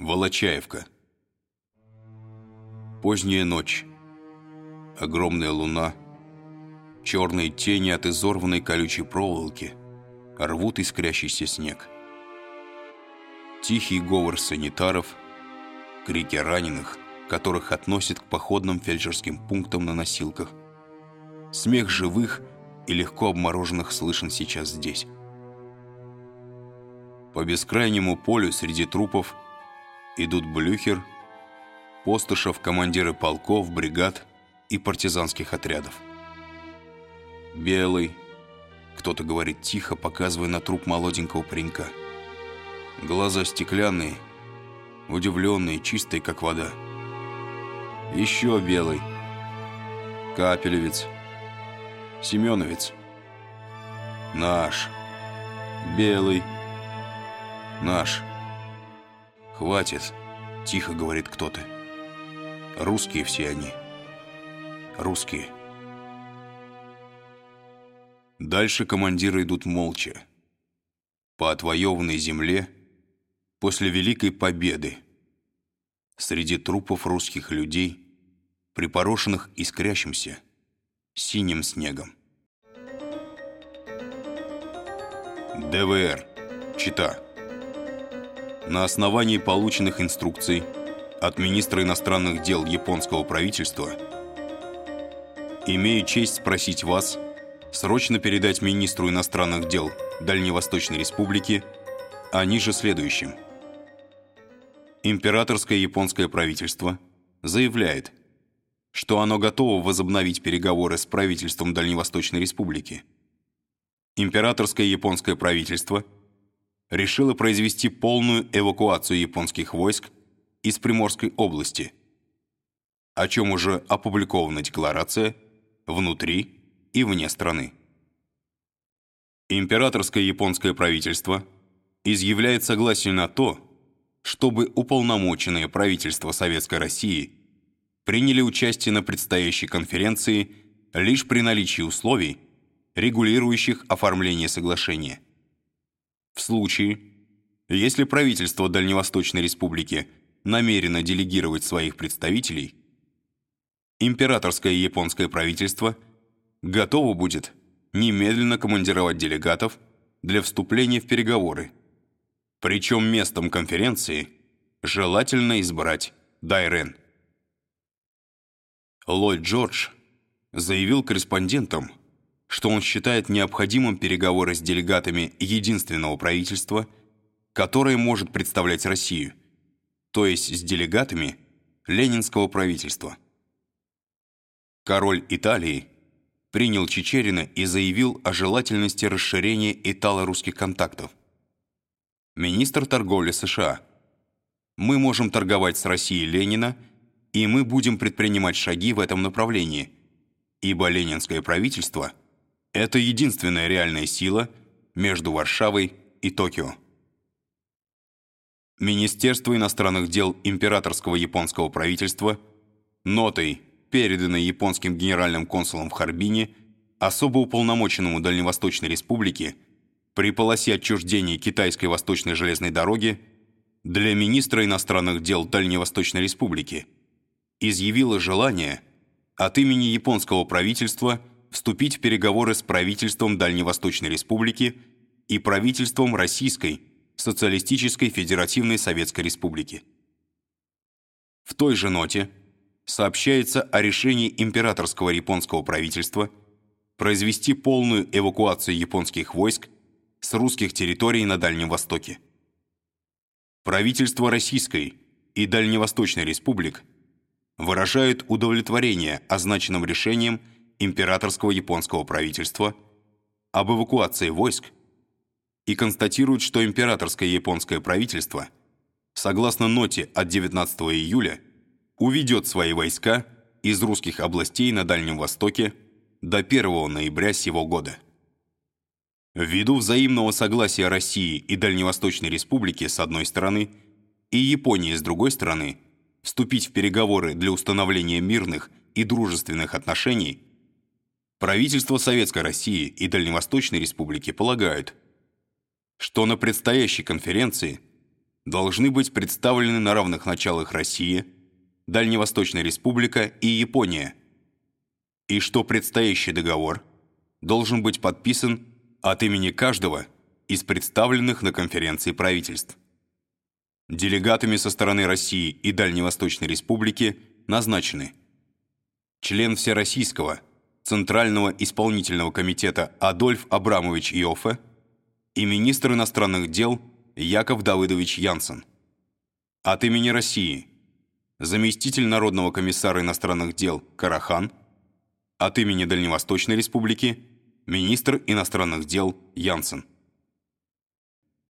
Волочаевка. Поздняя ночь. Огромная луна. Черные тени от изорванной колючей проволоки рвут искрящийся снег. Тихий говор санитаров, крики раненых, которых относят к походным фельдшерским пунктам на носилках. Смех живых и легко обмороженных слышен сейчас здесь. По бескрайнему полю среди трупов – идут Блюхер, Постышев, командиры полков, бригад и партизанских отрядов. Белый, кто-то говорит тихо, показывая на труп молоденького паренька. Глаза стеклянные, удивленные, чистые, как вода. Еще белый, капелевец, семеновец. Наш, белый, наш. «Хватит», — тихо говорит кто-то. «Русские все они. Русские». Дальше командиры идут молча. По отвоеванной земле после Великой Победы среди трупов русских людей, припорошенных искрящимся синим снегом. ДВР. Чита на основании полученных инструкций от министра иностранных дел японского правительства имею честь спросить вас срочно передать министру иностранных дел Дальневосточной Республики о ниже следующем. Императорское японское правительство заявляет, что оно готово возобновить переговоры с правительством Дальневосточной Республики. Императорское японское правительство – решила произвести полную эвакуацию японских войск из Приморской области, о чем уже опубликована декларация внутри и вне страны. Императорское японское правительство изъявляет согласие на то, чтобы уполномоченные правительства Советской России приняли участие на предстоящей конференции лишь при наличии условий, регулирующих оформление соглашения – в случае, если правительство Дальневосточной Республики намерено делегировать своих представителей, императорское японское правительство готово будет немедленно командировать делегатов для вступления в переговоры. Причем местом конференции желательно избрать Дайрен. Ллойд Джордж заявил корреспондентам, что он считает необходимым переговоры с делегатами единственного правительства, которое может представлять Россию, то есть с делегатами ленинского правительства. Король Италии принял Чечерина и заявил о желательности расширения итало-русских контактов. Министр торговли США. Мы можем торговать с Россией Ленина, и мы будем предпринимать шаги в этом направлении, ибо ленинское правительство – это единственная реальная сила между Варшавой и Токио. Министерство иностранных дел императорского японского правительства нотой, переданной японским генеральным консулом в Харбине, особо уполномоченному Дальневосточной Республике при полосе отчуждения Китайской Восточной железной дороги для министра иностранных дел Дальневосточной Республики изъявило желание от имени японского правительства вступить в переговоры с правительством Дальневосточной Республики и правительством Российской Социалистической Федеративной Советской Республики. В той же ноте сообщается о решении императорского японского правительства произвести полную эвакуацию японских войск с русских территорий на Дальнем Востоке. Правительство Российской и Дальневосточной Республик выражают удовлетворение означенным решением императорского японского правительства об эвакуации войск и констатирует, что императорское японское правительство, согласно ноте от 19 июля, уведет свои войска из русских областей на Дальнем Востоке до 1 ноября сего года. Ввиду взаимного согласия России и Дальневосточной Республики с одной стороны и Японии с другой стороны вступить в переговоры для установления мирных и дружественных отношений – Правительство Советской России и Дальневосточной Республики полагают, что на предстоящей конференции должны быть представлены на равных началах Россия, Дальневосточная Республика и Япония, и что предстоящий договор должен быть подписан от имени каждого из представленных на конференции правительств. Делегатами со стороны России и Дальневосточной Республики назначены член Всероссийского Центрального исполнительного комитета Адольф Абрамович Иоффе и министр иностранных дел Яков Давыдович Янсен. От имени России заместитель Народного комиссара иностранных дел Карахан, от имени Дальневосточной Республики министр иностранных дел Янсен.